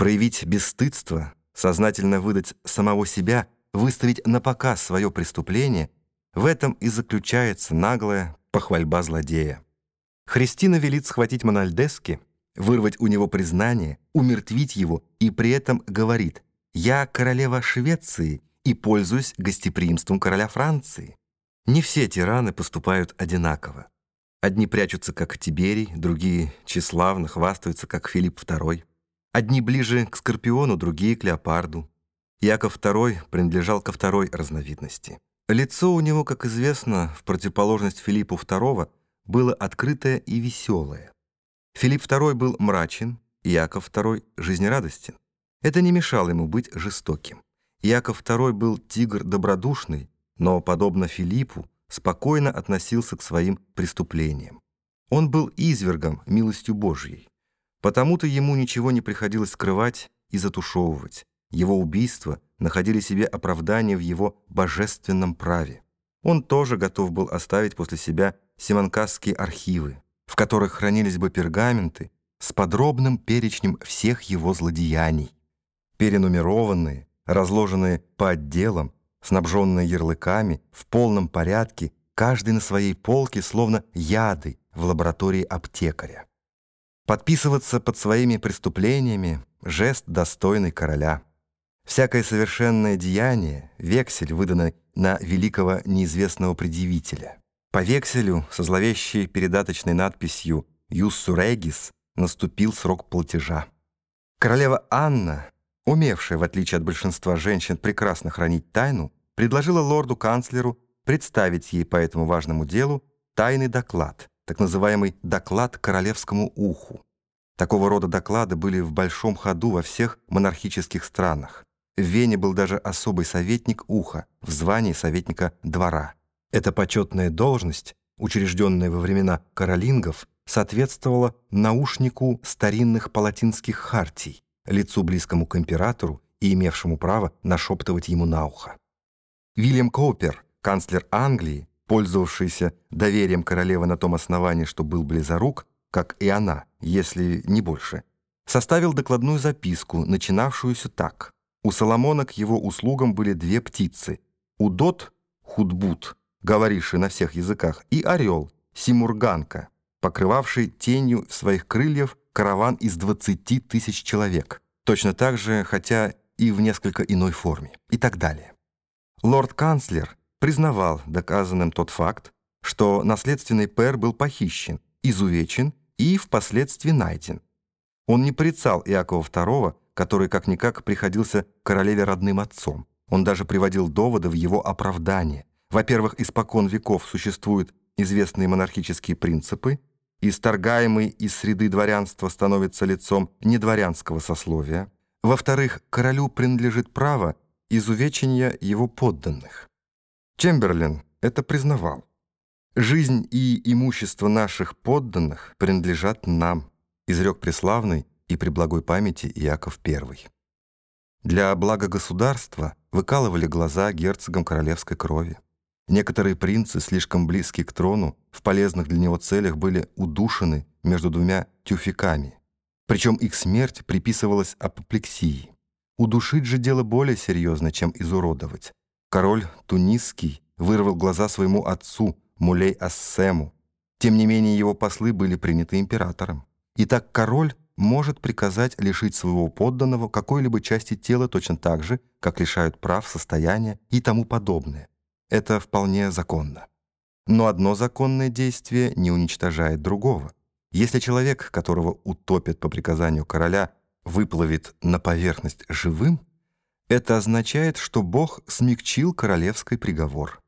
Проявить бесстыдство, сознательно выдать самого себя, выставить на показ свое преступление — в этом и заключается наглая похвальба злодея. Христина велит схватить Мональдески, вырвать у него признание, умертвить его и при этом говорит «Я королева Швеции и пользуюсь гостеприимством короля Франции». Не все тираны поступают одинаково. Одни прячутся, как Тиберий, другие тщеславно хвастаются, как Филипп II. Одни ближе к Скорпиону, другие — к Леопарду. Яков II принадлежал ко второй разновидности. Лицо у него, как известно, в противоположность Филиппу II, было открытое и веселое. Филипп II был мрачен, Яков II жизнерадостен. Это не мешало ему быть жестоким. Яков II был тигр добродушный, но, подобно Филиппу, спокойно относился к своим преступлениям. Он был извергом милостью Божьей. Потому-то ему ничего не приходилось скрывать и затушевывать. Его убийства находили себе оправдание в его божественном праве. Он тоже готов был оставить после себя симонкасские архивы, в которых хранились бы пергаменты с подробным перечнем всех его злодеяний, перенумерованные, разложенные по отделам, снабженные ярлыками, в полном порядке, каждый на своей полке, словно яды в лаборатории аптекаря. Подписываться под своими преступлениями — жест достойный короля. Всякое совершенное деяние — вексель, выданный на великого неизвестного предъявителя. По векселю со зловещей передаточной надписью «Юссу Регис» наступил срок платежа. Королева Анна, умевшая, в отличие от большинства женщин, прекрасно хранить тайну, предложила лорду-канцлеру представить ей по этому важному делу тайный доклад, так называемый «доклад королевскому уху». Такого рода доклады были в большом ходу во всех монархических странах. В Вене был даже особый советник уха в звании советника двора. Эта почетная должность, учрежденная во времена каролингов, соответствовала наушнику старинных палатинских хартий, лицу близкому к императору и имевшему право нашептывать ему на ухо. Вильям Коупер, канцлер Англии, пользовавшийся доверием королевы на том основании, что был близорук, как и она, если не больше, составил докладную записку, начинавшуюся так. У Соломона к его услугам были две птицы. Удот, худбут, говоривший на всех языках, и орел, симурганка, покрывавший тенью своих крыльев караван из 20 тысяч человек. Точно так же, хотя и в несколько иной форме. И так далее. Лорд-канцлер признавал доказанным тот факт, что наследственный пэр был похищен, изувечен и впоследствии найден. Он не порицал Иакова II, который как-никак приходился королеве родным отцом. Он даже приводил доводы в его оправдание. Во-первых, испокон веков существуют известные монархические принципы, исторгаемый из среды дворянства становится лицом недворянского сословия. Во-вторых, королю принадлежит право изувечения его подданных. Чемберлен это признавал. «Жизнь и имущество наших подданных принадлежат нам», изрек преславный и при благой памяти Иаков I. Для блага государства выкалывали глаза герцогам королевской крови. Некоторые принцы, слишком близкие к трону, в полезных для него целях были удушены между двумя тюфяками. Причем их смерть приписывалась апоплексии. Удушить же дело более серьезно, чем изуродовать. Король Тунисский вырвал глаза своему отцу, Мулей Ассему. Тем не менее, его послы были приняты императором. Итак, король может приказать лишить своего подданного какой-либо части тела точно так же, как лишают прав, состояния и тому подобное. Это вполне законно. Но одно законное действие не уничтожает другого. Если человек, которого утопят по приказанию короля, выплывет на поверхность живым, это означает, что Бог смягчил королевский приговор.